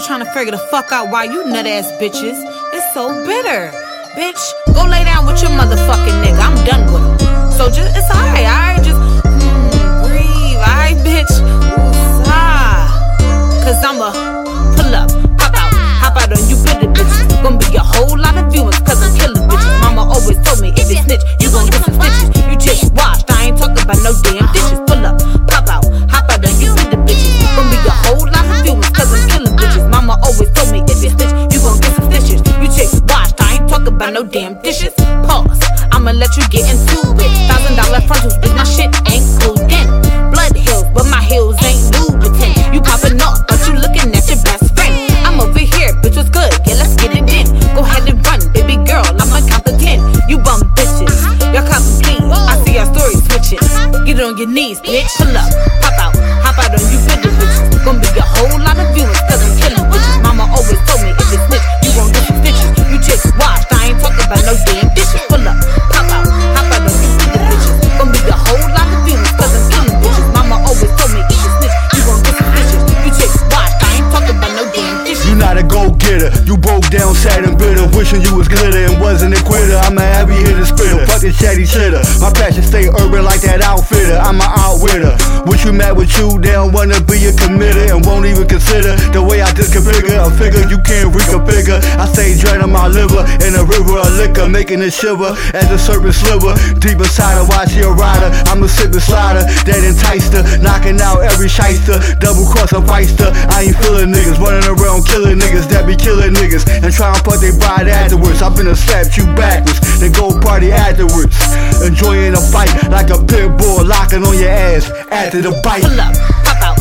still trying to figure the fuck out why you nut ass bitches. It's so bitter. Bitch, go lay down with your motherfucking nigga. I'm done with him. So just, it's alright, alright? Just mm, breathe, alright, bitch? Cause I'ma pull up, pop out, hop out on you bitter bitches. Gonna be a whole lot of viewers, cause I'm killing bitches. Mama always told me if you snitch, you gon' get some stitches. You just washed, I ain't talking about no damn Ain't no damn dishes. Pause, I'ma let you get into it. Thousand dollar frontals, bitch, my shit ain't golden. Blood hills, but my heels ain't Louboutin. You popping off, but you looking at your best friend. I'm over here, bitch, what's good? Yeah, let's get it in. Go ahead and run, baby girl, I'ma count to ten. You bum bitches, y'all cop some clean. I see your story switching. Get on your knees, bitch. Pull up, pop out, hop out on you bitches. Gonna be a whole lot You broke down sad and bitter. Wishing you was glitter and wasn't a quitter. I'm a heavy hitter spitter. Fucking chatty shitter. My passion stay urban like that outfitter. I'm a outwitter. Wish you mad with you, they don't wanna be a committer consider the way I just configure a figure you can't reconfigure. I stay draining my liver in a river of liquor, making it shiver as a serpent sliver. Deep inside her, why she a rider? I'm a sipping slider that enticed her, knocking out every shyster. Double cross a feister. I ain't feeling niggas running around killing niggas that be killing niggas and try and put they bride afterwards. I'm finna slap you backwards, then go party afterwards. Enjoying a fight like a pit bull locking on your ass after the bite. Pull up, pop out,